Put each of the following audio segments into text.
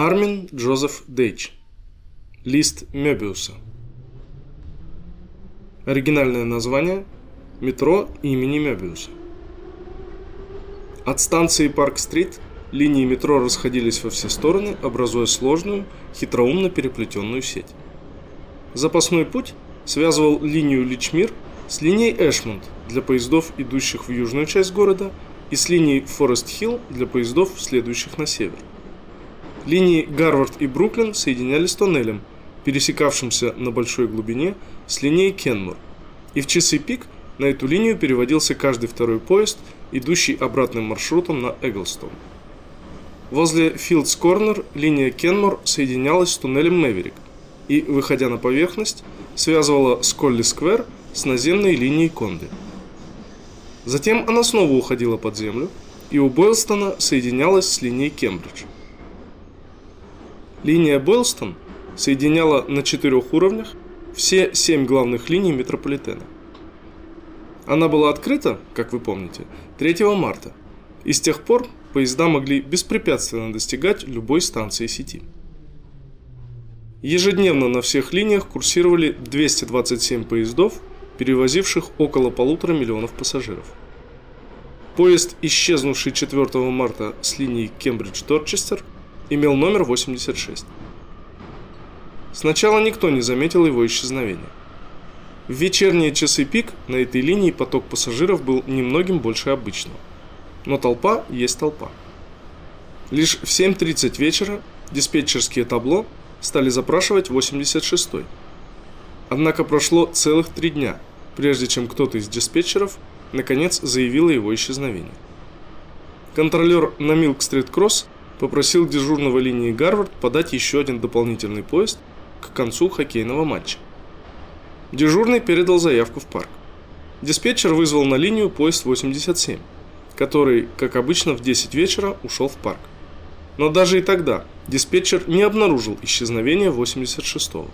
Армин Джозеф Дейч. Лист Мёбиуса. Оригинальное название – метро имени Мёбиуса. От станции Парк-стрит линии метро расходились во все стороны, образуя сложную, хитроумно переплетенную сеть. Запасной путь связывал линию Личмир с линией Эшмонд для поездов, идущих в южную часть города, и с линией Форест-Хилл для поездов, следующих на север. Линии Гарвард и Бруклин соединялись тоннелем, пересекавшимся на большой глубине с линией Кенмур, и в часы пик на эту линию переводился каждый второй поезд, идущий обратным маршрутом на Эглстон. Возле Филдс Корнер линия Кенмур соединялась с туннелем Мэверик и, выходя на поверхность, связывала Сколли Сквер с наземной линией Конды. Затем она снова уходила под землю и у Бойлстона соединялась с линией Кембридж. Линия Бойлстон соединяла на четырех уровнях все семь главных линий метрополитена. Она была открыта, как вы помните, 3 марта, и с тех пор поезда могли беспрепятственно достигать любой станции сети. Ежедневно на всех линиях курсировали 227 поездов, перевозивших около полутора миллионов пассажиров. Поезд, исчезнувший 4 марта с линии Кембридж-Дорчестер, имел номер 86. Сначала никто не заметил его исчезновения. В вечерние часы пик на этой линии поток пассажиров был немногим больше обычного. Но толпа есть толпа. Лишь в 7.30 вечера диспетчерские табло стали запрашивать 86-й. Однако прошло целых три дня, прежде чем кто-то из диспетчеров наконец заявил о его исчезновении. Контролер на Милк-стрит-кросс попросил дежурного линии Гарвард подать еще один дополнительный поезд к концу хоккейного матча. Дежурный передал заявку в парк. Диспетчер вызвал на линию поезд 87, который, как обычно, в 10 вечера ушел в парк. Но даже и тогда диспетчер не обнаружил исчезновения 86-го.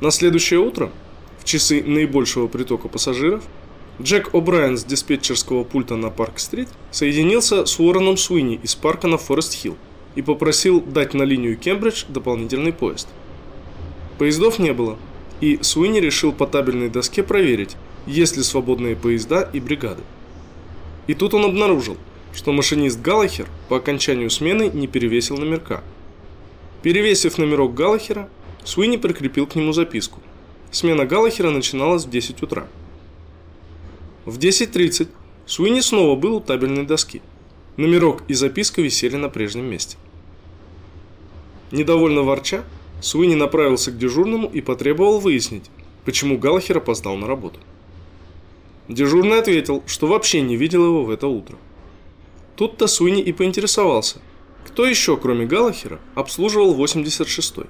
На следующее утро, в часы наибольшего притока пассажиров, Джек О'Брайен с диспетчерского пульта на Парк-стрит соединился с Уорреном Суини из парка на Форест-Хилл и попросил дать на линию Кембридж дополнительный поезд. Поездов не было, и Суини решил по табельной доске проверить, есть ли свободные поезда и бригады. И тут он обнаружил, что машинист Галлахер по окончанию смены не перевесил номерка. Перевесив номерок Галлахера, Суини прикрепил к нему записку. Смена Галлахера начиналась в 10 утра. В 10.30 Суини снова был у табельной доски. Номерок и записка висели на прежнем месте. Недовольно ворча, Суини направился к дежурному и потребовал выяснить, почему Галлахер опоздал на работу. Дежурный ответил, что вообще не видел его в это утро. Тут-то Суини и поинтересовался, кто еще, кроме Галлахера, обслуживал 86-й.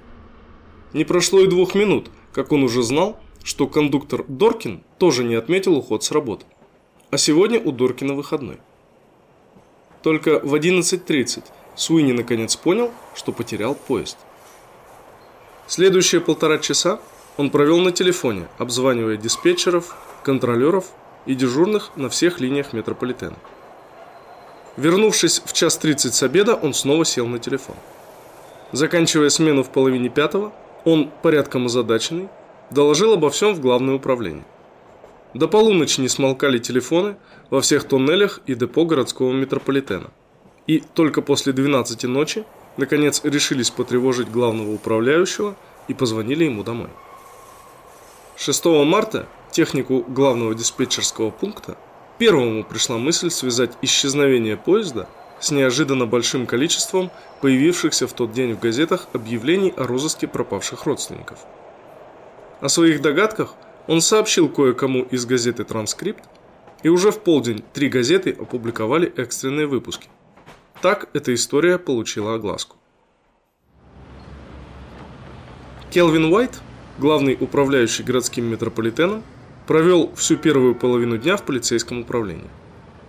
Не прошло и двух минут, как он уже знал, что кондуктор Доркин тоже не отметил уход с работы. А сегодня у Доркина выходной. Только в 11.30 Суини наконец понял, что потерял поезд. Следующие полтора часа он провел на телефоне, обзванивая диспетчеров, контролеров и дежурных на всех линиях метрополитена. Вернувшись в час 30 с обеда, он снова сел на телефон. Заканчивая смену в половине пятого, он, порядком озадаченный, доложил обо всем в главное управление. До полуночи не смолкали телефоны во всех туннелях и депо городского метрополитена. И только после 12 ночи, наконец, решились потревожить главного управляющего и позвонили ему домой. 6 марта технику главного диспетчерского пункта первому пришла мысль связать исчезновение поезда с неожиданно большим количеством появившихся в тот день в газетах объявлений о розыске пропавших родственников – о своих догадках он сообщил кое-кому из газеты «Транскрипт», и уже в полдень три газеты опубликовали экстренные выпуски. Так эта история получила огласку. Келвин Уайт, главный управляющий городским метрополитеном, провел всю первую половину дня в полицейском управлении.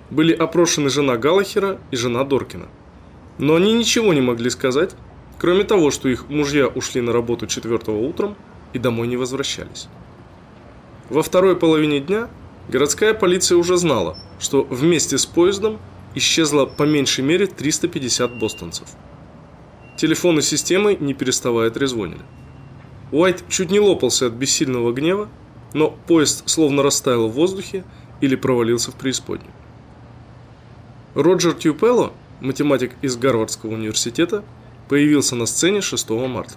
Были опрошены жена Галлахера и жена Доркина. Но они ничего не могли сказать, кроме того, что их мужья ушли на работу 4 утром, и домой не возвращались. Во второй половине дня городская полиция уже знала, что вместе с поездом исчезло по меньшей мере 350 бостонцев. Телефоны системы не переставая трезвонили. Уайт чуть не лопался от бессильного гнева, но поезд словно растаял в воздухе или провалился в преисподнюю. Роджер Тюпелло, математик из Гарвардского университета, появился на сцене 6 марта.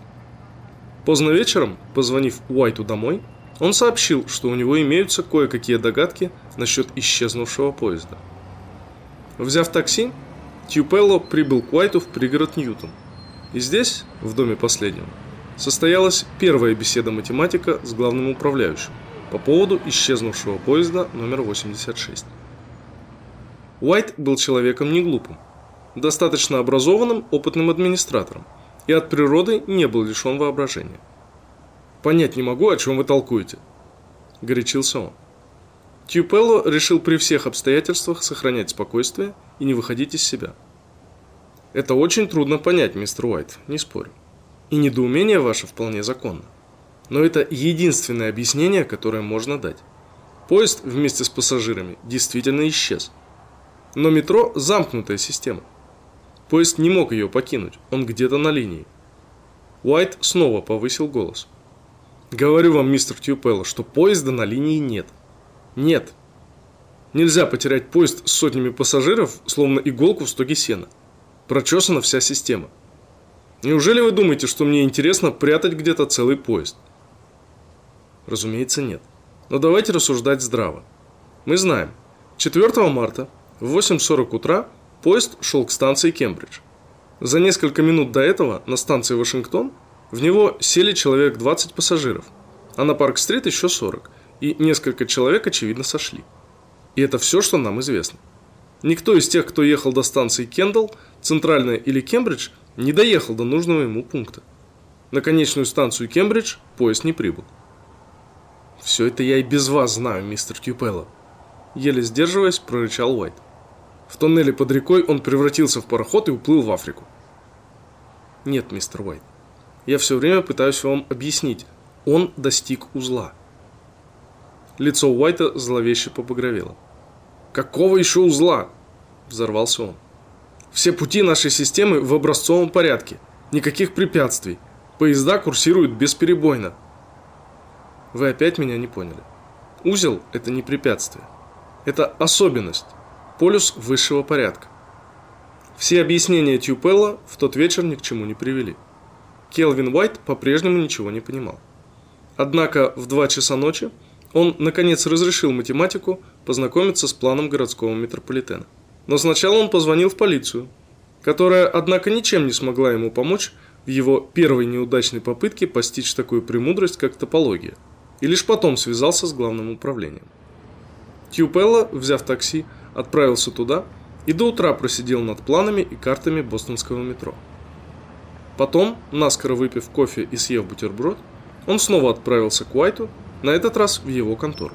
Поздно вечером, позвонив Уайту домой, он сообщил, что у него имеются кое-какие догадки насчет исчезнувшего поезда. Взяв такси, Тюпелло прибыл к Уайту в пригород Ньютон. И здесь, в доме последнего, состоялась первая беседа математика с главным управляющим по поводу исчезнувшего поезда номер 86. Уайт был человеком не глупым, достаточно образованным, опытным администратором и от природы не был лишен воображения. «Понять не могу, о чем вы толкуете», – горячился он. Тьюпелло решил при всех обстоятельствах сохранять спокойствие и не выходить из себя. Это очень трудно понять, мистер Уайт, не спорю. И недоумение ваше вполне законно. Но это единственное объяснение, которое можно дать. Поезд вместе с пассажирами действительно исчез. Но метро – замкнутая система. Поезд не мог ее покинуть, он где-то на линии. Уайт снова повысил голос. «Говорю вам, мистер Тьюпелло, что поезда на линии нет. Нет. Нельзя потерять поезд с сотнями пассажиров, словно иголку в стоге сена. Прочесана вся система. Неужели вы думаете, что мне интересно прятать где-то целый поезд? Разумеется, нет. Но давайте рассуждать здраво. Мы знаем, 4 марта в 8.40 утра Поезд шел к станции Кембридж. За несколько минут до этого на станции Вашингтон в него сели человек 20 пассажиров, а на Парк-стрит еще 40, и несколько человек, очевидно, сошли. И это все, что нам известно. Никто из тех, кто ехал до станции Кендалл, Центральная или Кембридж, не доехал до нужного ему пункта. На конечную станцию Кембридж поезд не прибыл. «Все это я и без вас знаю, мистер Кьюпелло», еле сдерживаясь, прорычал Уайт. В тоннеле под рекой он превратился в пароход и уплыл в Африку. Нет, мистер Уайт. Я все время пытаюсь вам объяснить. Он достиг узла. Лицо Уайта зловеще побагровело. «Какого еще узла?» – взорвался он. «Все пути нашей системы в образцовом порядке. Никаких препятствий. Поезда курсируют бесперебойно». Вы опять меня не поняли. Узел – это не препятствие. Это особенность, полюс высшего порядка. Все объяснения Тюпелла в тот вечер ни к чему не привели. Келвин Уайт по-прежнему ничего не понимал. Однако в 2 часа ночи он, наконец, разрешил математику познакомиться с планом городского метрополитена. Но сначала он позвонил в полицию, которая, однако, ничем не смогла ему помочь в его первой неудачной попытке постичь такую премудрость, как топология, и лишь потом связался с главным управлением. Тьюпелла, взяв такси, отправился туда и до утра просидел над планами и картами бостонского метро. Потом, наскоро выпив кофе и съев бутерброд, он снова отправился к Уайту, на этот раз в его контору.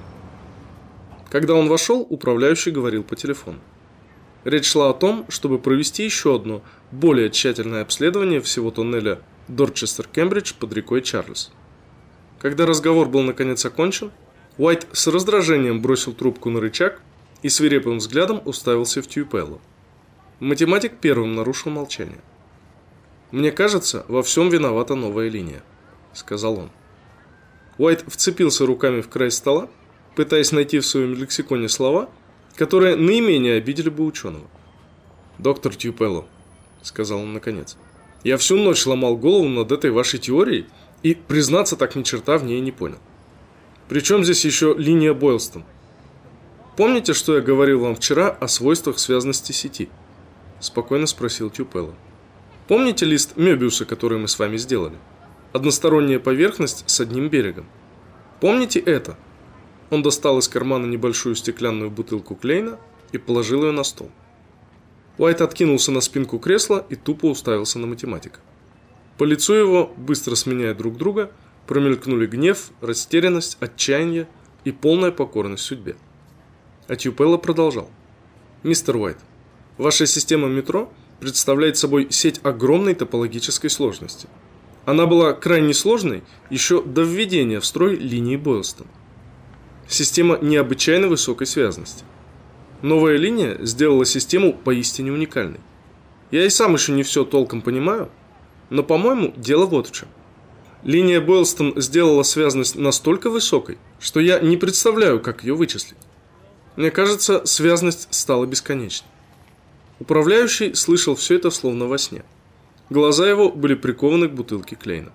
Когда он вошел, управляющий говорил по телефону. Речь шла о том, чтобы провести еще одно, более тщательное обследование всего туннеля Дорчестер-Кембридж под рекой Чарльз. Когда разговор был наконец окончен, Уайт с раздражением бросил трубку на рычаг и свирепым взглядом уставился в Тюпеллу. Математик первым нарушил молчание. «Мне кажется, во всем виновата новая линия», — сказал он. Уайт вцепился руками в край стола, пытаясь найти в своем лексиконе слова, которые наименее обидели бы ученого. «Доктор Тюпелло», — сказал он наконец, — «я всю ночь ломал голову над этой вашей теорией и, признаться, так ни черта в ней не понял. Причем здесь еще линия Бойлстон?» Помните, что я говорил вам вчера о свойствах связности сети? Спокойно спросил Тюпелло. Помните лист Мёбиуса, который мы с вами сделали? Односторонняя поверхность с одним берегом. Помните это? Он достал из кармана небольшую стеклянную бутылку Клейна и положил ее на стол. Уайт откинулся на спинку кресла и тупо уставился на математика. По лицу его, быстро сменяя друг друга, промелькнули гнев, растерянность, отчаяние и полная покорность судьбе. А Тьюпелло продолжал. «Мистер Уайт, ваша система метро представляет собой сеть огромной топологической сложности. Она была крайне сложной еще до введения в строй линии Бойлстон. Система необычайно высокой связности. Новая линия сделала систему поистине уникальной. Я и сам еще не все толком понимаю, Но, по-моему, дело вот в чем. Линия Бойлстон сделала связность настолько высокой, что я не представляю, как ее вычислить. Мне кажется, связность стала бесконечной. Управляющий слышал все это словно во сне. Глаза его были прикованы к бутылке Клейна.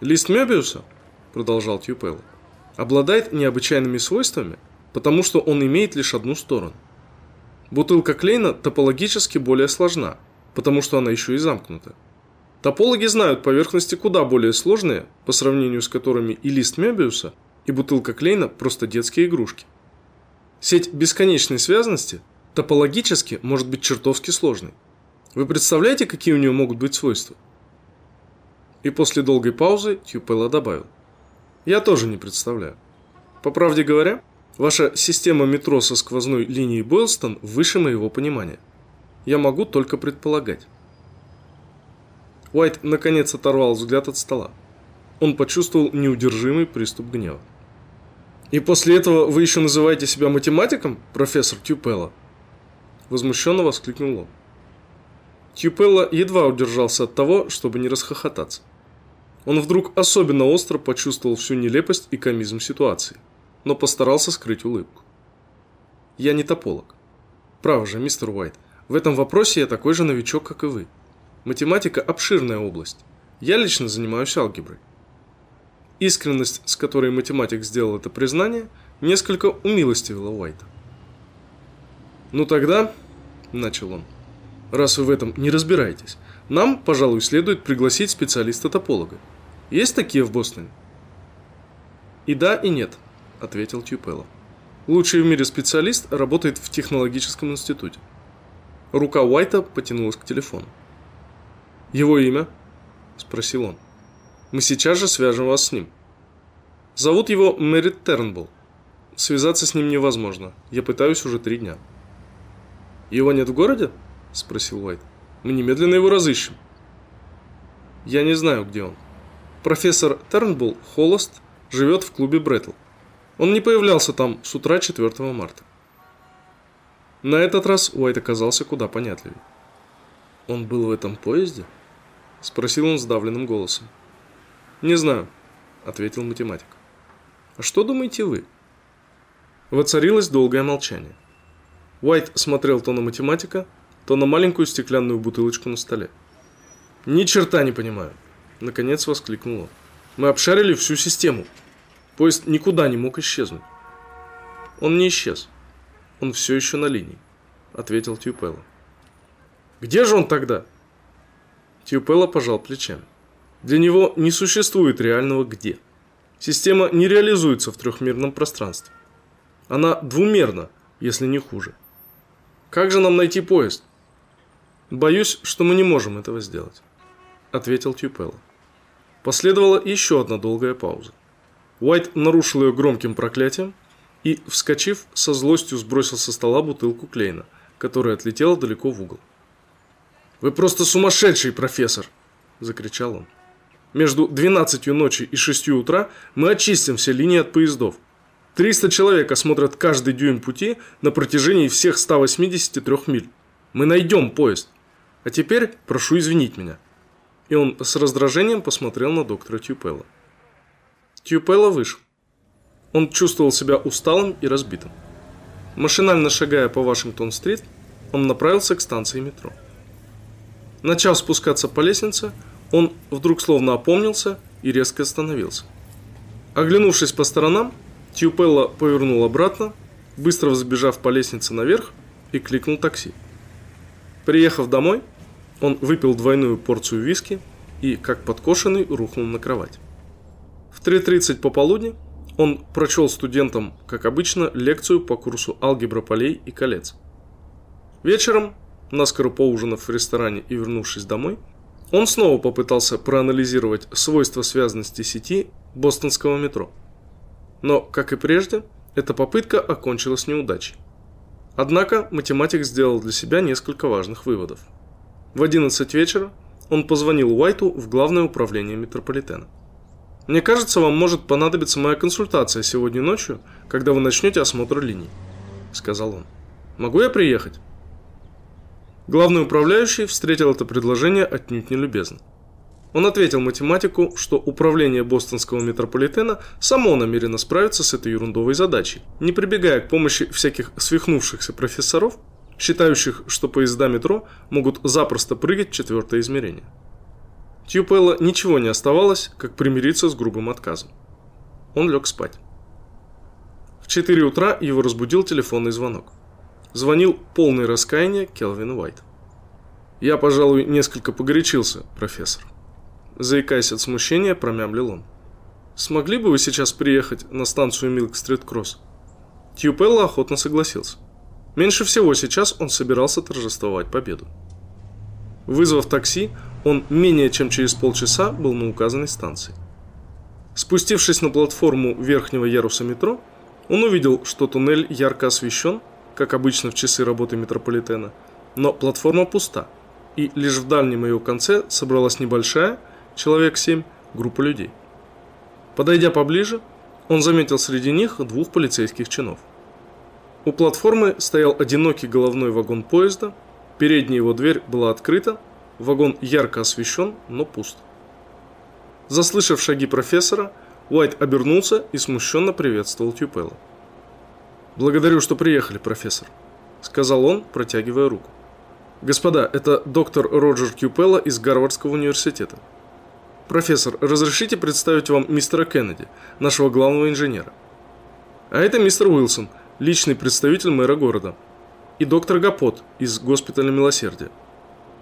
«Лист Мёбиуса», — продолжал Тьюпелло, — «обладает необычайными свойствами, потому что он имеет лишь одну сторону. Бутылка Клейна топологически более сложна, потому что она еще и замкнута. Топологи знают поверхности куда более сложные, по сравнению с которыми и лист Мёбиуса, и бутылка Клейна просто детские игрушки. Сеть бесконечной связности топологически может быть чертовски сложной. Вы представляете, какие у нее могут быть свойства? И после долгой паузы Тьюпелла добавил. Я тоже не представляю. По правде говоря, ваша система метро со сквозной линией Бойлстон выше моего понимания. Я могу только предполагать. Уайт наконец оторвал взгляд от стола. Он почувствовал неудержимый приступ гнева. «И после этого вы еще называете себя математиком, профессор Тюпелла?» Возмущенно воскликнул он. Тюпелла едва удержался от того, чтобы не расхохотаться. Он вдруг особенно остро почувствовал всю нелепость и комизм ситуации, но постарался скрыть улыбку. «Я не тополог. Право же, мистер Уайт, в этом вопросе я такой же новичок, как и вы. Математика – обширная область. Я лично занимаюсь алгеброй. Искренность, с которой математик сделал это признание, несколько умилостивила Уайта. «Ну тогда», – начал он, – «раз вы в этом не разбираетесь, нам, пожалуй, следует пригласить специалиста-тополога. Есть такие в Бостоне?» «И да, и нет», – ответил Тюпелло. «Лучший в мире специалист работает в технологическом институте». Рука Уайта потянулась к телефону. «Его имя?» – спросил он. «Мы сейчас же свяжем вас с ним». «Зовут его Мэрит Тернбулл. Связаться с ним невозможно. Я пытаюсь уже три дня». «Его нет в городе?» – спросил Уайт. «Мы немедленно его разыщем». «Я не знаю, где он. Профессор Тернбулл холост, живет в клубе Бреттл. Он не появлялся там с утра 4 марта». На этот раз Уайт оказался куда понятливее. «Он был в этом поезде?» – спросил он сдавленным голосом. «Не знаю», – ответил математик. «А что думаете вы?» Воцарилось долгое молчание. Уайт смотрел то на математика, то на маленькую стеклянную бутылочку на столе. «Ни черта не понимаю», – наконец воскликнул он. «Мы обшарили всю систему. Поезд никуда не мог исчезнуть». «Он не исчез. Он все еще на линии», – ответил Тюпелло. «Где же он тогда?» Тьюпелло пожал плечами. Для него не существует реального «где». Система не реализуется в трехмерном пространстве. Она двумерна, если не хуже. Как же нам найти поезд? Боюсь, что мы не можем этого сделать, ответил Тьюпелло. Последовала еще одна долгая пауза. Уайт нарушил ее громким проклятием и, вскочив, со злостью сбросил со стола бутылку Клейна, которая отлетела далеко в угол. «Вы просто сумасшедший, профессор!» – закричал он. «Между 12 ночи и 6 утра мы очистим все линии от поездов. 300 человек осмотрят каждый дюйм пути на протяжении всех 183 миль. Мы найдем поезд. А теперь прошу извинить меня». И он с раздражением посмотрел на доктора Тюпелла. Тюпелла вышел. Он чувствовал себя усталым и разбитым. Машинально шагая по Вашингтон-стрит, он направился к станции метро. Начав спускаться по лестнице, он вдруг словно опомнился и резко остановился. Оглянувшись по сторонам, Тьюпелло повернул обратно, быстро взбежав по лестнице наверх и кликнул такси. Приехав домой, он выпил двойную порцию виски и, как подкошенный, рухнул на кровать. В 3.30 пополудни он прочел студентам, как обычно, лекцию по курсу алгебра полей и колец. Вечером наскоро поужинав в ресторане и вернувшись домой, он снова попытался проанализировать свойства связанности сети бостонского метро. Но, как и прежде, эта попытка окончилась неудачей. Однако математик сделал для себя несколько важных выводов. В 11 вечера он позвонил Уайту в главное управление метрополитена. «Мне кажется, вам может понадобиться моя консультация сегодня ночью, когда вы начнете осмотр линий», – сказал он. «Могу я приехать?» Главный управляющий встретил это предложение отнюдь не любезно. Он ответил математику, что управление бостонского метрополитена само намерено справиться с этой ерундовой задачей, не прибегая к помощи всяких свихнувшихся профессоров, считающих, что поезда метро могут запросто прыгать четвертое измерение. Тьюпелло ничего не оставалось, как примириться с грубым отказом. Он лег спать. В 4 утра его разбудил телефонный звонок. Звонил полный раскаяния Келвин Уайт. «Я, пожалуй, несколько погорячился, профессор». Заикаясь от смущения, промямлил он. «Смогли бы вы сейчас приехать на станцию Милк-стрит-кросс?» Тьюпелло охотно согласился. Меньше всего сейчас он собирался торжествовать победу. Вызвав такси, он менее чем через полчаса был на указанной станции. Спустившись на платформу верхнего яруса метро, он увидел, что туннель ярко освещен, как обычно в часы работы метрополитена, но платформа пуста, и лишь в дальнем ее конце собралась небольшая, человек семь, группа людей. Подойдя поближе, он заметил среди них двух полицейских чинов. У платформы стоял одинокий головной вагон поезда, передняя его дверь была открыта, вагон ярко освещен, но пуст. Заслышав шаги профессора, Уайт обернулся и смущенно приветствовал Тюпелла. «Благодарю, что приехали, профессор», — сказал он, протягивая руку. «Господа, это доктор Роджер Тюпелла из Гарвардского университета. «Профессор, разрешите представить вам мистера Кеннеди, нашего главного инженера?» «А это мистер Уилсон, личный представитель мэра города. И доктор Гапот из госпиталя милосердия».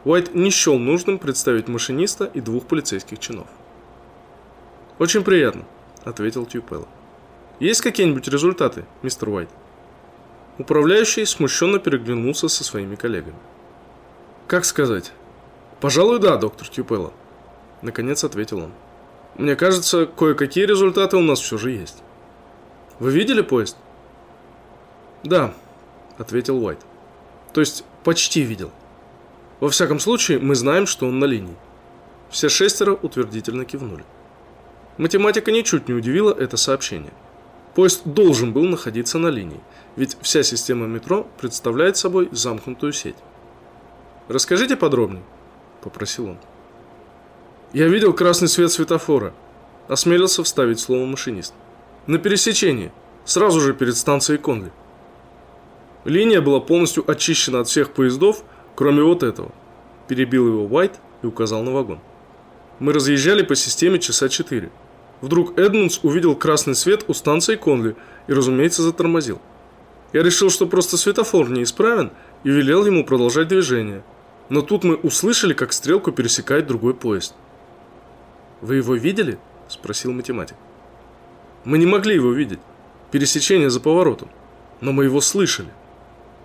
Уайт не счел нужным представить машиниста и двух полицейских чинов. «Очень приятно», — ответил Тюпелло. «Есть какие-нибудь результаты, мистер Уайт?» Управляющий смущенно переглянулся со своими коллегами. «Как сказать?» «Пожалуй, да, доктор Тюпелло», Наконец ответил он. Мне кажется, кое-какие результаты у нас все же есть. Вы видели поезд? Да, ответил Уайт. То есть почти видел. Во всяком случае, мы знаем, что он на линии. Все шестеро утвердительно кивнули. Математика ничуть не удивила это сообщение. Поезд должен был находиться на линии, ведь вся система метро представляет собой замкнутую сеть. «Расскажите подробнее», – попросил он. Я видел красный свет светофора. Осмелился вставить слово машинист. На пересечении, сразу же перед станцией Конли. Линия была полностью очищена от всех поездов, кроме вот этого. Перебил его Уайт и указал на вагон. Мы разъезжали по системе часа четыре. Вдруг Эдмундс увидел красный свет у станции Конли и, разумеется, затормозил. Я решил, что просто светофор неисправен и велел ему продолжать движение. Но тут мы услышали, как стрелку пересекает другой поезд. «Вы его видели?» – спросил математик. «Мы не могли его видеть. Пересечение за поворотом. Но мы его слышали.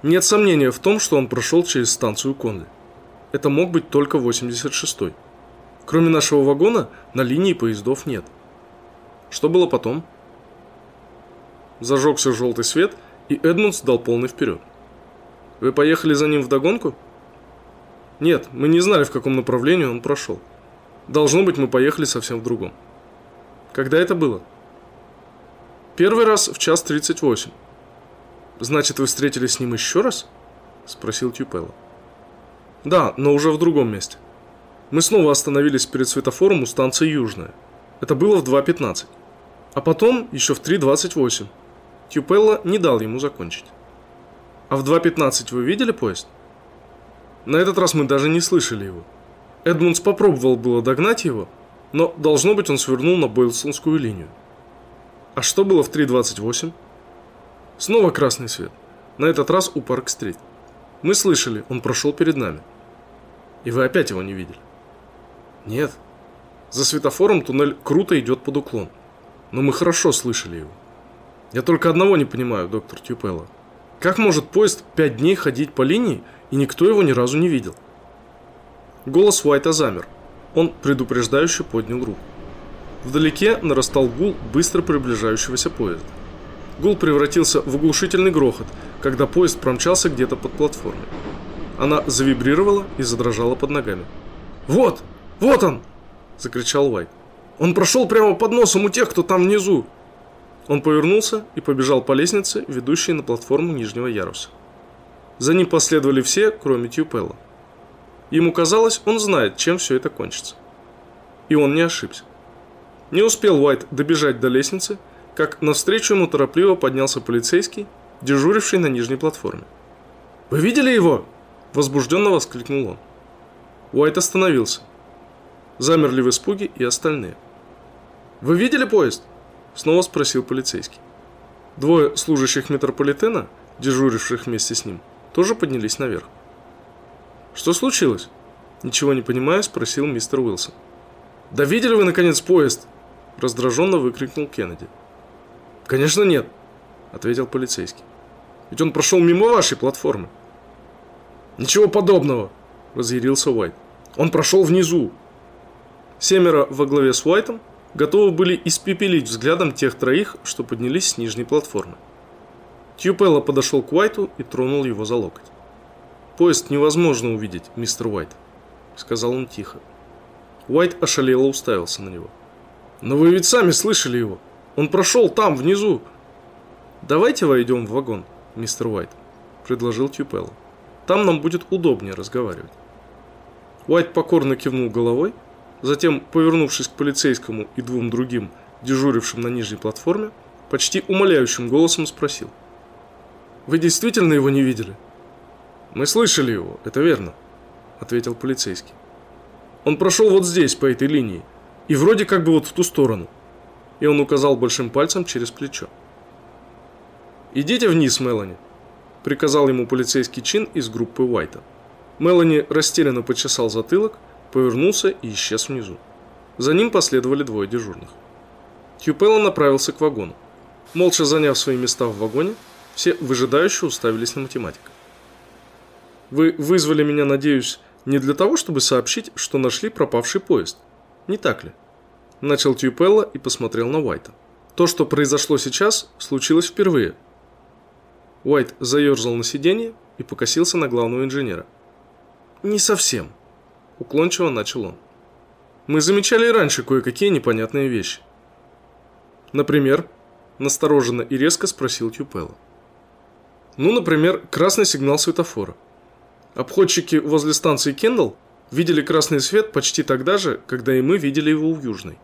Нет сомнения в том, что он прошел через станцию Конли. Это мог быть только 86-й. Кроме нашего вагона, на линии поездов нет. Что было потом? Зажегся желтый свет, и Эдмундс дал полный вперед. Вы поехали за ним вдогонку? Нет, мы не знали, в каком направлении он прошел. Должно быть, мы поехали совсем в другом. Когда это было? Первый раз в час 38. Значит, вы встретились с ним еще раз? Спросил Тюпелло. Да, но уже в другом месте. Мы снова остановились перед светофором у станции Южная. Это было в 2.15. А потом еще в 3.28. Тюпелло не дал ему закончить. А в 2.15 вы видели поезд? На этот раз мы даже не слышали его. Эдмундс попробовал было догнать его, но, должно быть, он свернул на Бойлсонскую линию. А что было в 3.28? Снова красный свет. На этот раз у Парк-стрит. Мы слышали, он прошел перед нами. И вы опять его не видели? Нет. За светофором туннель круто идет под уклон. Но мы хорошо слышали его. Я только одного не понимаю, доктор Тюпелло. Как может поезд пять дней ходить по линии, и никто его ни разу не видел? Голос Уайта замер. Он предупреждающе поднял руку. Вдалеке нарастал гул быстро приближающегося поезда. Гул превратился в оглушительный грохот, когда поезд промчался где-то под платформой. Она завибрировала и задрожала под ногами. «Вот! Вот он!» – закричал Уайт. «Он прошел прямо под носом у тех, кто там внизу!» Он повернулся и побежал по лестнице, ведущей на платформу нижнего яруса. За ним последовали все, кроме Тьюпелла. Ему казалось, он знает, чем все это кончится. И он не ошибся. Не успел Уайт добежать до лестницы, как навстречу ему торопливо поднялся полицейский, дежуривший на нижней платформе. «Вы видели его?» – возбужденно воскликнул он. Уайт остановился. Замерли в испуге и остальные. «Вы видели поезд?» – снова спросил полицейский. Двое служащих метрополитена, дежуривших вместе с ним, тоже поднялись наверх. «Что случилось?» Ничего не понимая, спросил мистер Уилсон. «Да видели вы, наконец, поезд?» Раздраженно выкрикнул Кеннеди. «Конечно нет», ответил полицейский. «Ведь он прошел мимо вашей платформы». «Ничего подобного», разъярился Уайт. «Он прошел внизу». Семеро во главе с Уайтом готовы были испепелить взглядом тех троих, что поднялись с нижней платформы. Тьюпелло подошел к Уайту и тронул его за локоть. «Поезд невозможно увидеть, мистер Уайт», — сказал он тихо. Уайт ошалело уставился на него. «Но вы ведь сами слышали его. Он прошел там, внизу». «Давайте войдем в вагон, мистер Уайт», — предложил Тьюпелло. «Там нам будет удобнее разговаривать». Уайт покорно кивнул головой, затем, повернувшись к полицейскому и двум другим, дежурившим на нижней платформе, почти умоляющим голосом спросил. «Вы действительно его не видели?» «Мы слышали его, это верно», — ответил полицейский. «Он прошел вот здесь, по этой линии, и вроде как бы вот в ту сторону». И он указал большим пальцем через плечо. «Идите вниз, Мелани», — приказал ему полицейский чин из группы Уайта. Мелани растерянно почесал затылок, повернулся и исчез внизу. За ним последовали двое дежурных. Тьюпелло направился к вагону. Молча заняв свои места в вагоне, все выжидающие уставились на математика. Вы вызвали меня, надеюсь, не для того, чтобы сообщить, что нашли пропавший поезд. Не так ли? Начал Тьюпелло и посмотрел на Уайта. То, что произошло сейчас, случилось впервые. Уайт заерзал на сиденье и покосился на главного инженера. «Не совсем», – уклончиво начал он. «Мы замечали и раньше кое-какие непонятные вещи». «Например?» – настороженно и резко спросил Тюпелло. «Ну, например, красный сигнал светофора. Обходчики возле станции Кендалл видели красный свет почти тогда же, когда и мы видели его у Южной.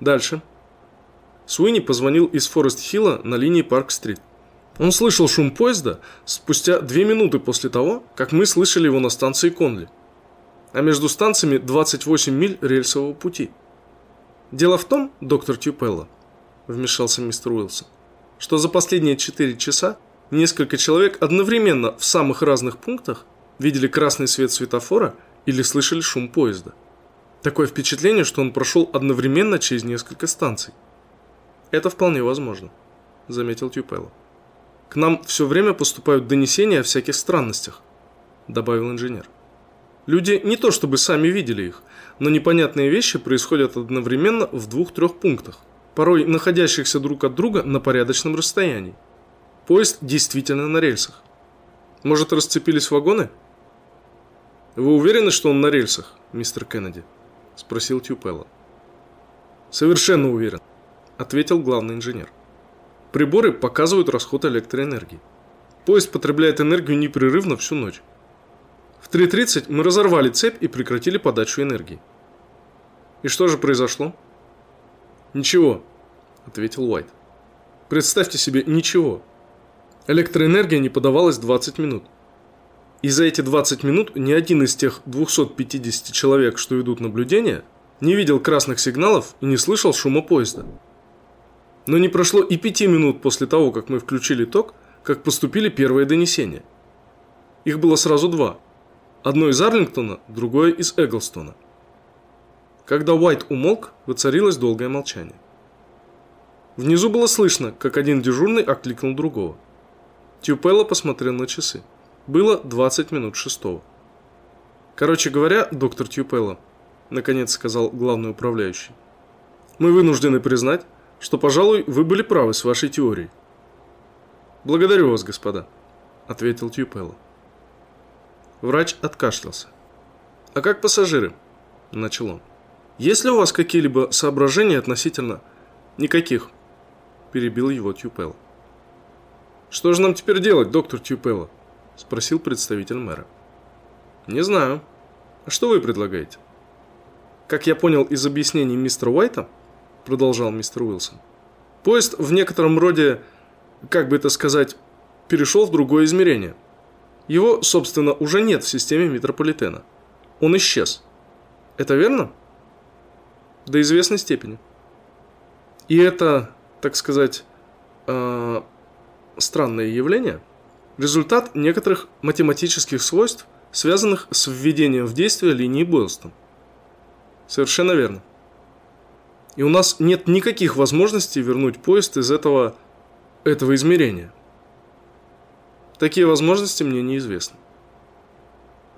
Дальше. Суини позвонил из Форест-Хилла на линии Парк-стрит. Он слышал шум поезда спустя две минуты после того, как мы слышали его на станции Конли. А между станциями 28 миль рельсового пути. Дело в том, доктор Тюпелло, вмешался мистер Уилсон, что за последние 4 часа Несколько человек одновременно в самых разных пунктах видели красный свет светофора или слышали шум поезда. Такое впечатление, что он прошел одновременно через несколько станций. Это вполне возможно, заметил Тюпелло. К нам все время поступают донесения о всяких странностях, добавил инженер. Люди не то чтобы сами видели их, но непонятные вещи происходят одновременно в двух-трех пунктах, порой находящихся друг от друга на порядочном расстоянии. Поезд действительно на рельсах. Может, расцепились вагоны? Вы уверены, что он на рельсах, мистер Кеннеди? Спросил Тюпелло. Совершенно уверен, ответил главный инженер. Приборы показывают расход электроэнергии. Поезд потребляет энергию непрерывно всю ночь. В 3.30 мы разорвали цепь и прекратили подачу энергии. И что же произошло? Ничего, ответил Уайт. Представьте себе, ничего. Электроэнергия не подавалась 20 минут. И за эти 20 минут ни один из тех 250 человек, что ведут наблюдение, не видел красных сигналов и не слышал шума поезда. Но не прошло и пяти минут после того, как мы включили ток, как поступили первые донесения. Их было сразу два. Одно из Арлингтона, другое из Эглстона. Когда Уайт умолк, воцарилось долгое молчание. Внизу было слышно, как один дежурный окликнул другого – Тюпелло посмотрел на часы. Было 20 минут шестого. «Короче говоря, доктор Тюпелло», – наконец сказал главный управляющий, – «мы вынуждены признать, что, пожалуй, вы были правы с вашей теорией». «Благодарю вас, господа», – ответил Тюпелло. Врач откашлялся. «А как пассажиры?» – начал он. «Есть ли у вас какие-либо соображения относительно...» «Никаких», – перебил его Тюпелло. «Что же нам теперь делать, доктор Тюпелло?» – спросил представитель мэра. «Не знаю», А что вы предлагаете? Как я понял из объяснений мистера Уайта, продолжал мистер Уилсон, поезд в некотором роде, как бы это сказать, перешел в другое измерение. Его, собственно, уже нет в системе метрополитена. Он исчез. Это верно? До известной степени. И это, так сказать, э, странное явление – результат некоторых математических свойств, связанных с введением в действие линии Бойлстон. Совершенно верно. И у нас нет никаких возможностей вернуть поезд из этого, этого измерения. Такие возможности мне неизвестны.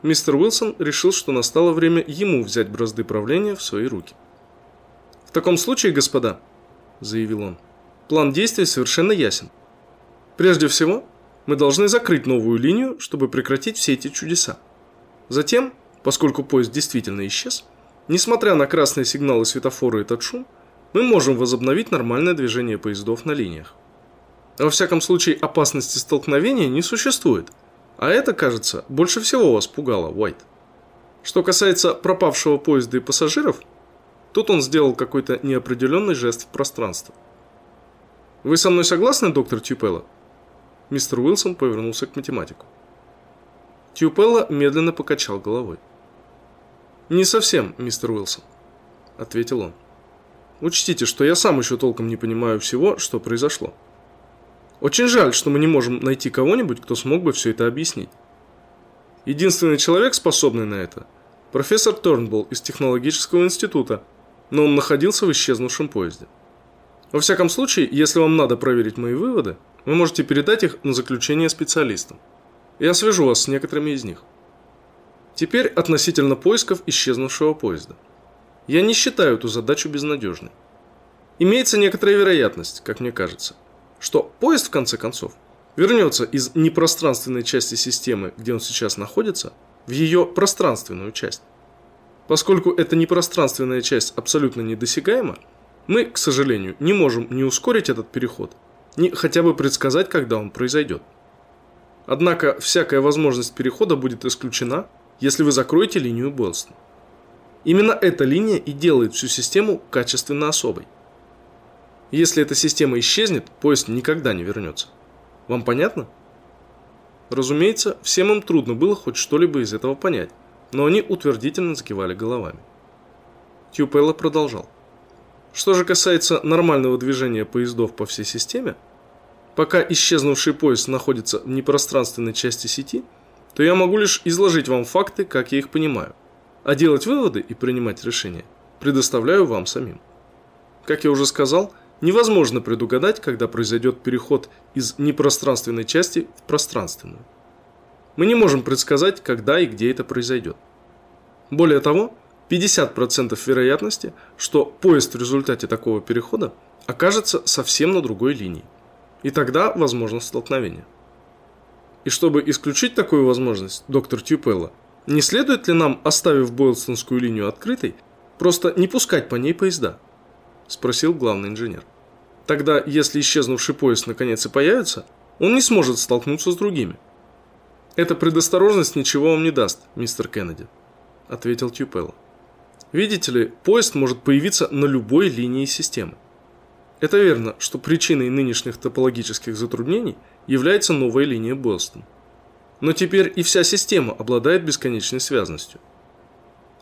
Мистер Уилсон решил, что настало время ему взять бразды правления в свои руки. «В таком случае, господа», – заявил он, – «план действий совершенно ясен. Прежде всего, мы должны закрыть новую линию, чтобы прекратить все эти чудеса. Затем, поскольку поезд действительно исчез, несмотря на красные сигналы светофора и этот шум, мы можем возобновить нормальное движение поездов на линиях. Во всяком случае, опасности столкновения не существует, а это, кажется, больше всего вас пугало, Уайт. Что касается пропавшего поезда и пассажиров, тут он сделал какой-то неопределенный жест в пространство. Вы со мной согласны, доктор Тюпелло? Мистер Уилсон повернулся к математику. Тьюпелло медленно покачал головой. «Не совсем, мистер Уилсон», — ответил он. «Учтите, что я сам еще толком не понимаю всего, что произошло. Очень жаль, что мы не можем найти кого-нибудь, кто смог бы все это объяснить. Единственный человек, способный на это, профессор Торнболл из технологического института, но он находился в исчезнувшем поезде. Во всяком случае, если вам надо проверить мои выводы, вы можете передать их на заключение специалистам. Я свяжу вас с некоторыми из них. Теперь относительно поисков исчезнувшего поезда. Я не считаю эту задачу безнадежной. Имеется некоторая вероятность, как мне кажется, что поезд в конце концов вернется из непространственной части системы, где он сейчас находится, в ее пространственную часть. Поскольку эта непространственная часть абсолютно недосягаема, мы, к сожалению, не можем не ускорить этот переход, ни хотя бы предсказать, когда он произойдет. Однако всякая возможность перехода будет исключена, если вы закроете линию Бойлстон. Именно эта линия и делает всю систему качественно особой. Если эта система исчезнет, поезд никогда не вернется. Вам понятно? Разумеется, всем им трудно было хоть что-либо из этого понять, но они утвердительно закивали головами. Тюпелло продолжал. Что же касается нормального движения поездов по всей системе, пока исчезнувший поезд находится в непространственной части сети, то я могу лишь изложить вам факты, как я их понимаю, а делать выводы и принимать решения предоставляю вам самим. Как я уже сказал, невозможно предугадать, когда произойдет переход из непространственной части в пространственную. Мы не можем предсказать, когда и где это произойдет. Более того, 50% вероятности, что поезд в результате такого перехода окажется совсем на другой линии. И тогда возможно столкновение. И чтобы исключить такую возможность, доктор Тюпелло, не следует ли нам, оставив Бойлстонскую линию открытой, просто не пускать по ней поезда? Спросил главный инженер. Тогда, если исчезнувший поезд наконец и появится, он не сможет столкнуться с другими. Эта предосторожность ничего вам не даст, мистер Кеннеди, ответил Тюпелло. Видите ли, поезд может появиться на любой линии системы. Это верно, что причиной нынешних топологических затруднений является новая линия Бостон. Но теперь и вся система обладает бесконечной связностью.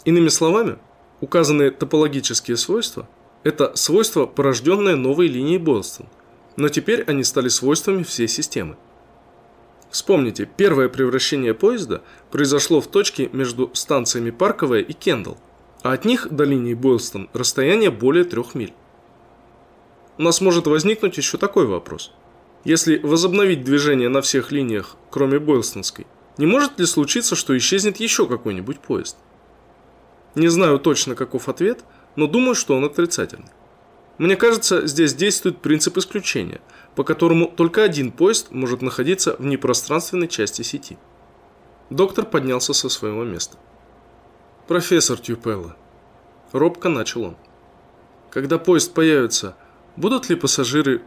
Иными словами, указанные топологические свойства – это свойства, порожденные новой линией Бостон, но теперь они стали свойствами всей системы. Вспомните, первое превращение поезда произошло в точке между станциями Парковая и Кендалл, а от них до линии Бойлстон расстояние более трех миль. У нас может возникнуть еще такой вопрос. Если возобновить движение на всех линиях, кроме Бойлстонской, не может ли случиться, что исчезнет еще какой-нибудь поезд? Не знаю точно, каков ответ, но думаю, что он отрицательный. Мне кажется, здесь действует принцип исключения, по которому только один поезд может находиться в непространственной части сети. Доктор поднялся со своего места. «Профессор Тюпелло», – робко начал он. «Когда поезд появится, будут ли пассажиры...»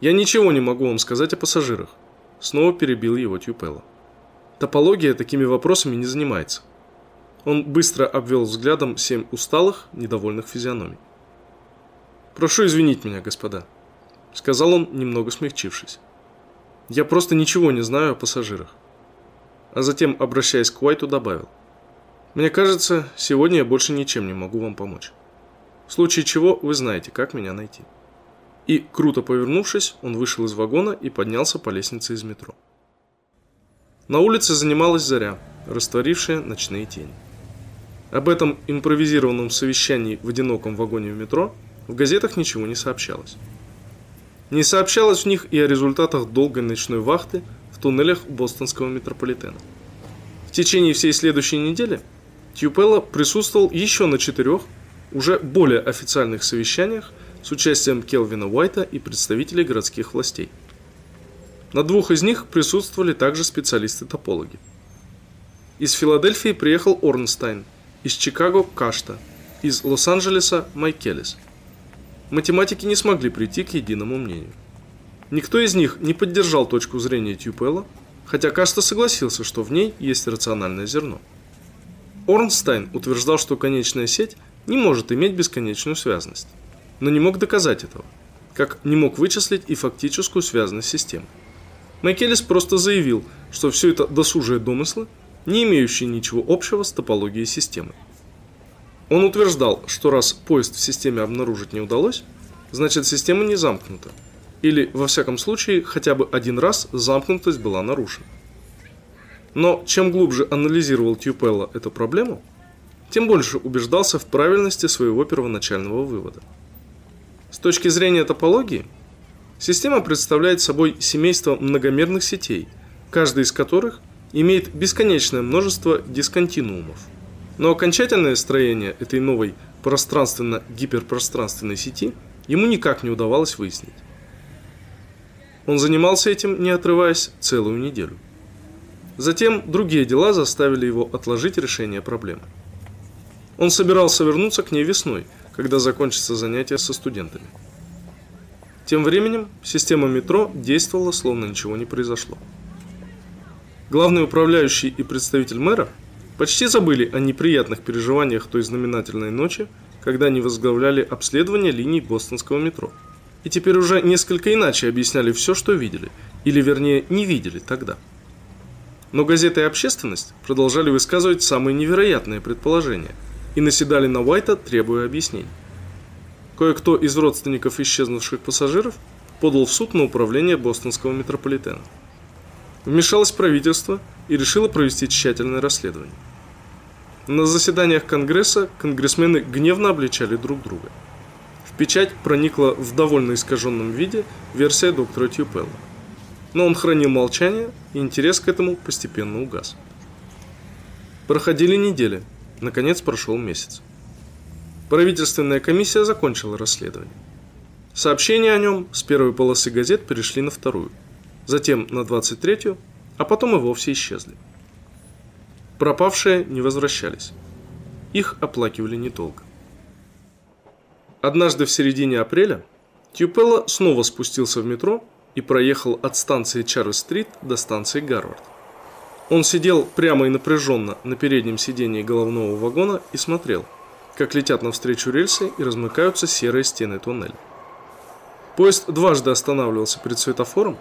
«Я ничего не могу вам сказать о пассажирах», – снова перебил его Тюпелло. «Топология такими вопросами не занимается. Он быстро обвел взглядом семь усталых, недовольных физиономий. «Прошу извинить меня, господа», — сказал он, немного смягчившись. «Я просто ничего не знаю о пассажирах». А затем, обращаясь к Уайту, добавил. «Мне кажется, сегодня я больше ничем не могу вам помочь. В случае чего вы знаете, как меня найти». И, круто повернувшись, он вышел из вагона и поднялся по лестнице из метро. На улице занималась заря, растворившая ночные тени. Об этом импровизированном совещании в одиноком вагоне в метро в газетах ничего не сообщалось. Не сообщалось в них и о результатах долгой ночной вахты в туннелях бостонского метрополитена. В течение всей следующей недели Тьюпелло присутствовал еще на четырех, уже более официальных совещаниях с участием Келвина Уайта и представителей городских властей. На двух из них присутствовали также специалисты-топологи. Из Филадельфии приехал Орнстайн, из Чикаго – Кашта, из Лос-Анджелеса – Майкелес. Математики не смогли прийти к единому мнению. Никто из них не поддержал точку зрения Тюпелла, хотя Кашта согласился, что в ней есть рациональное зерно. Орнстайн утверждал, что конечная сеть не может иметь бесконечную связность, но не мог доказать этого, как не мог вычислить и фактическую связанность системы. Майкелис просто заявил, что все это досужие домыслы, не имеющие ничего общего с топологией системы. Он утверждал, что раз поезд в системе обнаружить не удалось, значит система не замкнута, или, во всяком случае, хотя бы один раз замкнутость была нарушена. Но чем глубже анализировал Тьюпелло эту проблему, тем больше убеждался в правильности своего первоначального вывода. С точки зрения топологии – Система представляет собой семейство многомерных сетей, каждая из которых имеет бесконечное множество дисконтинуумов. Но окончательное строение этой новой пространственно-гиперпространственной сети ему никак не удавалось выяснить. Он занимался этим, не отрываясь, целую неделю. Затем другие дела заставили его отложить решение проблемы. Он собирался вернуться к ней весной, когда закончатся занятия со студентами. Тем временем система метро действовала, словно ничего не произошло. Главный управляющий и представитель мэра почти забыли о неприятных переживаниях той знаменательной ночи, когда они возглавляли обследование линий бостонского метро. И теперь уже несколько иначе объясняли все, что видели, или вернее не видели тогда. Но газеты и общественность продолжали высказывать самые невероятные предположения и наседали на Уайта, требуя объяснений. Кое-кто из родственников исчезнувших пассажиров подал в суд на управление бостонского метрополитена. Вмешалось правительство и решило провести тщательное расследование. На заседаниях Конгресса конгрессмены гневно обличали друг друга. В печать проникла в довольно искаженном виде версия доктора Тьюпелла. Но он хранил молчание, и интерес к этому постепенно угас. Проходили недели, наконец прошел месяц. Правительственная комиссия закончила расследование. Сообщения о нем с первой полосы газет перешли на вторую, затем на 23-ю, а потом и вовсе исчезли. Пропавшие не возвращались. Их оплакивали недолго. Однажды в середине апреля Тюпелло снова спустился в метро и проехал от станции Чарльз-стрит до станции Гарвард. Он сидел прямо и напряженно на переднем сидении головного вагона и смотрел – как летят навстречу рельсы и размыкаются серые стены туннеля. Поезд дважды останавливался перед светофором,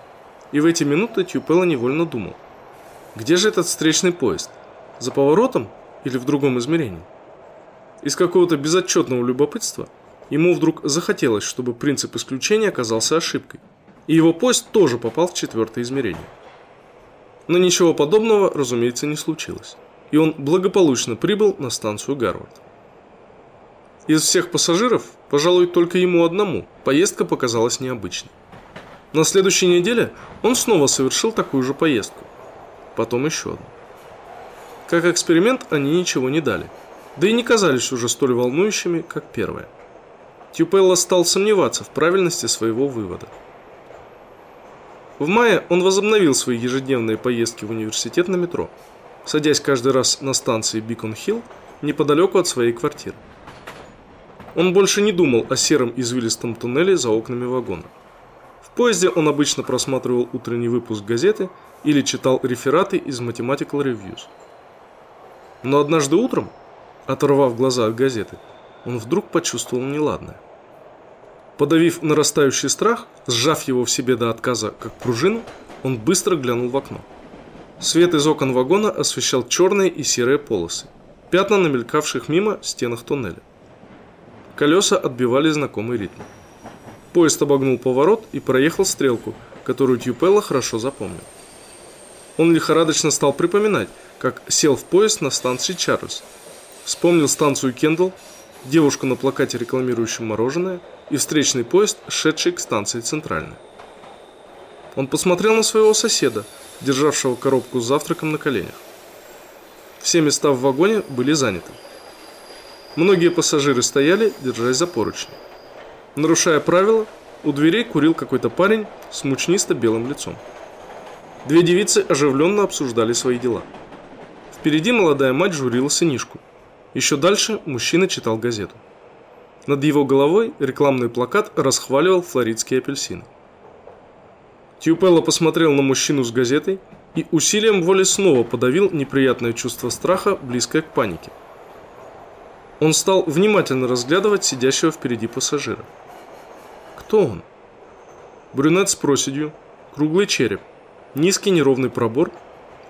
и в эти минуты Тюпелло невольно думал, где же этот встречный поезд? За поворотом или в другом измерении? Из какого-то безотчетного любопытства ему вдруг захотелось, чтобы принцип исключения оказался ошибкой, и его поезд тоже попал в четвертое измерение. Но ничего подобного, разумеется, не случилось, и он благополучно прибыл на станцию Гарвард. Из всех пассажиров, пожалуй, только ему одному поездка показалась необычной. На следующей неделе он снова совершил такую же поездку. Потом еще одну. Как эксперимент они ничего не дали. Да и не казались уже столь волнующими, как первая. Тюпелло стал сомневаться в правильности своего вывода. В мае он возобновил свои ежедневные поездки в университет на метро, садясь каждый раз на станции Бикон-Хилл неподалеку от своей квартиры. Он больше не думал о сером извилистом туннеле за окнами вагона. Поезде он обычно просматривал утренний выпуск газеты или читал рефераты из Mathematical Reviews. Но однажды утром, оторвав глаза от газеты, он вдруг почувствовал неладное. Подавив нарастающий страх, сжав его в себе до отказа, как пружину, он быстро глянул в окно. Свет из окон вагона освещал черные и серые полосы, пятна намелькавших мимо стенах туннеля. Колеса отбивали знакомый ритм. Поезд обогнул поворот и проехал стрелку, которую Тьюпелло хорошо запомнил. Он лихорадочно стал припоминать, как сел в поезд на станции Чарльз. Вспомнил станцию Кендалл, девушку на плакате, рекламирующем мороженое, и встречный поезд, шедший к станции Центральная. Он посмотрел на своего соседа, державшего коробку с завтраком на коленях. Все места в вагоне были заняты. Многие пассажиры стояли, держась за поручни. Нарушая правила, у дверей курил какой-то парень с мучнисто-белым лицом. Две девицы оживленно обсуждали свои дела. Впереди молодая мать журила сынишку. Еще дальше мужчина читал газету. Над его головой рекламный плакат расхваливал флоридские апельсины. Тьюпелло посмотрел на мужчину с газетой и усилием воли снова подавил неприятное чувство страха, близкое к панике. Он стал внимательно разглядывать сидящего впереди пассажира. Кто он? Брюнет с проседью, круглый череп, низкий неровный пробор,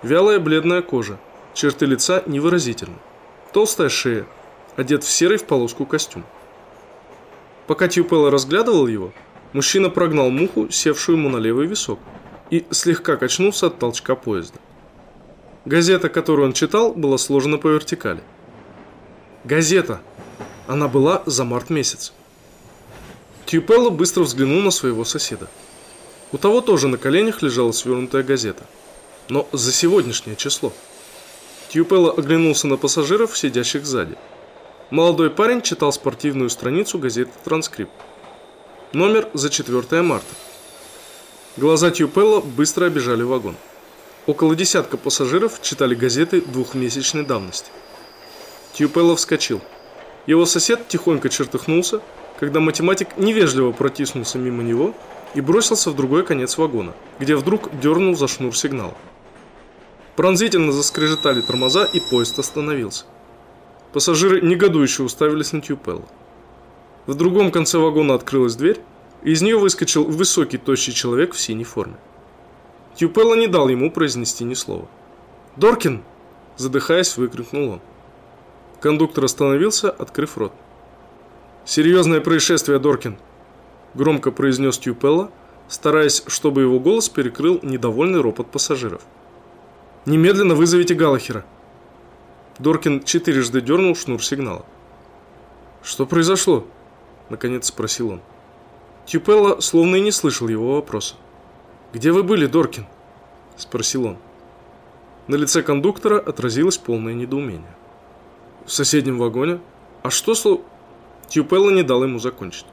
вялая бледная кожа, черты лица невыразительны, толстая шея, одет в серый в полоску костюм. Пока Тьюпелло разглядывал его, мужчина прогнал муху, севшую ему на левый висок, и слегка качнулся от толчка поезда. Газета, которую он читал, была сложена по вертикали. Газета! Она была за март месяц. Тьюпелло быстро взглянул на своего соседа. У того тоже на коленях лежала свернутая газета. Но за сегодняшнее число. Тьюпелло оглянулся на пассажиров, сидящих сзади. Молодой парень читал спортивную страницу газеты «Транскрипт». Номер за 4 марта. Глаза Тьюпелла быстро обижали вагон. Около десятка пассажиров читали газеты двухмесячной давности. Тьюпелло вскочил. Его сосед тихонько чертыхнулся, когда математик невежливо протиснулся мимо него и бросился в другой конец вагона, где вдруг дернул за шнур сигнала. Пронзительно заскрежетали тормоза, и поезд остановился. Пассажиры негодующе уставились на Тьюпелла. В другом конце вагона открылась дверь, и из нее выскочил высокий тощий человек в синей форме. Тьюпелла не дал ему произнести ни слова. «Доркин!» – задыхаясь, выкрикнул он. Кондуктор остановился, открыв рот. «Серьезное происшествие, Доркин!» – громко произнес Тьюпелла, стараясь, чтобы его голос перекрыл недовольный ропот пассажиров. «Немедленно вызовите Галахера!» Доркин четырежды дернул шнур сигнала. «Что произошло?» – наконец спросил он. Тюпелло словно и не слышал его вопроса. «Где вы были, Доркин?» – спросил он. На лице кондуктора отразилось полное недоумение. «В соседнем вагоне? А что сло...» Тюпелло не дал ему закончить.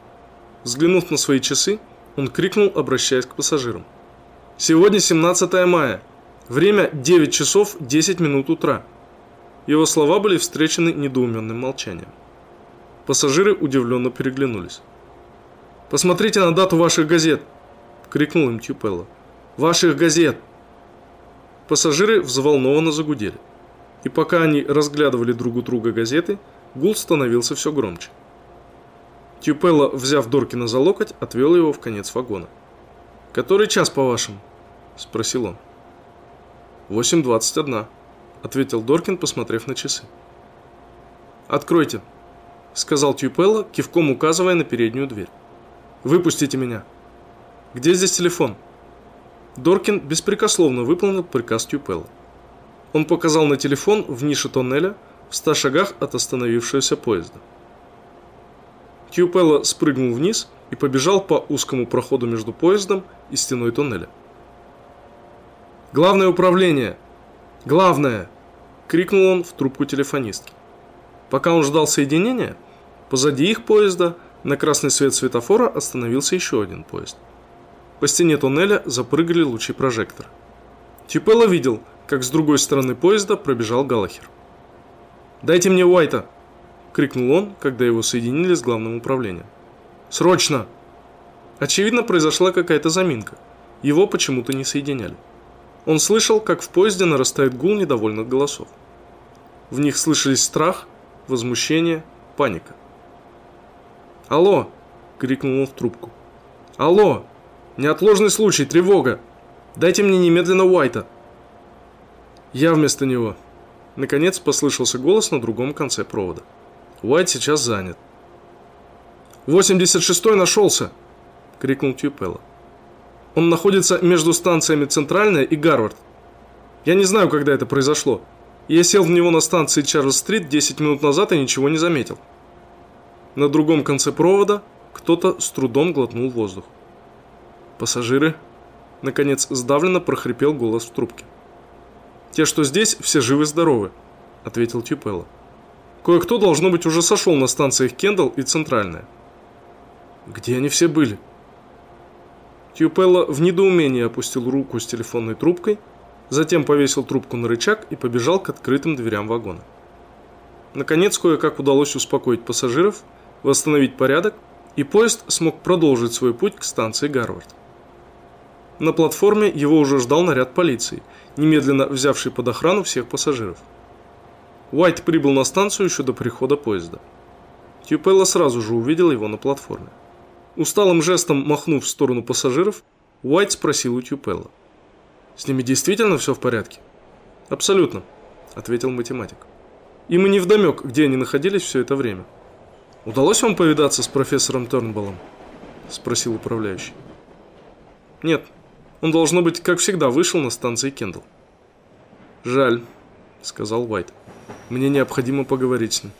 Взглянув на свои часы, он крикнул, обращаясь к пассажирам. «Сегодня 17 мая. Время 9 часов 10 минут утра. Его слова были встречены недоуменным молчанием. Пассажиры удивленно переглянулись. «Посмотрите на дату ваших газет!» – крикнул им Тюпелло. «Ваших газет!» Пассажиры взволнованно загудели. И пока они разглядывали друг у друга газеты, гул становился все громче. Тюпелло, взяв Доркина за локоть, отвел его в конец вагона. «Который час, по-вашему?» – спросил он. «Восемь двадцать одна», ответил Доркин, посмотрев на часы. «Откройте», — сказал Тюпелло, кивком указывая на переднюю дверь. «Выпустите меня». «Где здесь телефон?» Доркин беспрекословно выполнил приказ Тюпелло. Он показал на телефон в нише тоннеля в ста шагах от остановившегося поезда. Тюпелло спрыгнул вниз и побежал по узкому проходу между поездом и стеной тоннеля. «Главное управление!» «Главное!» – крикнул он в трубку телефонистки. Пока он ждал соединения, позади их поезда на красный свет светофора остановился еще один поезд. По стене туннеля запрыгали лучи прожектора. Тюпелло видел, как с другой стороны поезда пробежал Галахер. «Дайте мне Уайта!» – крикнул он, когда его соединили с главным управлением. «Срочно!» Очевидно, произошла какая-то заминка. Его почему-то не соединяли. Он слышал, как в поезде нарастает гул недовольных голосов. В них слышались страх, возмущение, паника. «Алло!» — крикнул он в трубку. «Алло! Неотложный случай, тревога! Дайте мне немедленно Уайта!» «Я вместо него!» Наконец послышался голос на другом конце провода. «Уайт сейчас занят». «86-й нашелся!» — крикнул Тьюпелло. «Он находится между станциями Центральная и Гарвард. Я не знаю, когда это произошло. Я сел в него на станции Чарльз-стрит 10 минут назад и ничего не заметил». На другом конце провода кто-то с трудом глотнул воздух. «Пассажиры?» Наконец сдавленно прохрипел голос в трубке. «Те, что здесь, все живы-здоровы», — ответил Тюпелло. «Кое-кто, должно быть, уже сошел на станциях Кендалл и Центральная». «Где они все были?» Тюпелло в недоумении опустил руку с телефонной трубкой, затем повесил трубку на рычаг и побежал к открытым дверям вагона. Наконец, кое-как удалось успокоить пассажиров, восстановить порядок, и поезд смог продолжить свой путь к станции Гарвард. На платформе его уже ждал наряд полиции, немедленно взявший под охрану всех пассажиров. Уайт прибыл на станцию еще до прихода поезда. Тьюпелло сразу же увидел его на платформе. Усталым жестом махнув в сторону пассажиров, Уайт спросил у Тьюпелла. «С ними действительно все в порядке?» «Абсолютно», — ответил математик. «Им и невдомек, где они находились все это время». «Удалось вам повидаться с профессором Тернболлом?» — спросил управляющий. «Нет», он, должно быть, как всегда, вышел на станции Кендалл. «Жаль», — сказал Уайт. «Мне необходимо поговорить с ним».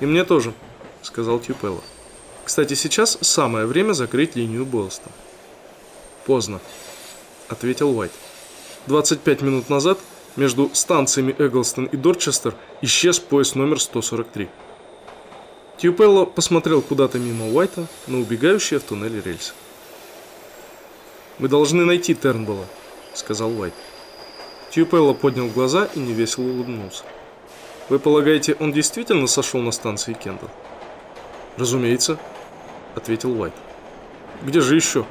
«И мне тоже», — сказал Тьюпелло. «Кстати, сейчас самое время закрыть линию Бойлстон». «Поздно», — ответил Уайт. «25 минут назад между станциями Эглстон и Дорчестер исчез поезд номер 143». Тьюпелло посмотрел куда-то мимо Уайта на убегающие в туннеле рельсы. «Мы должны найти Тернбола», — сказал Уайт. Тьюпелло поднял глаза и невесело улыбнулся. «Вы полагаете, он действительно сошел на станции Кендалл?» «Разумеется», — ответил Уайт. «Где же еще?»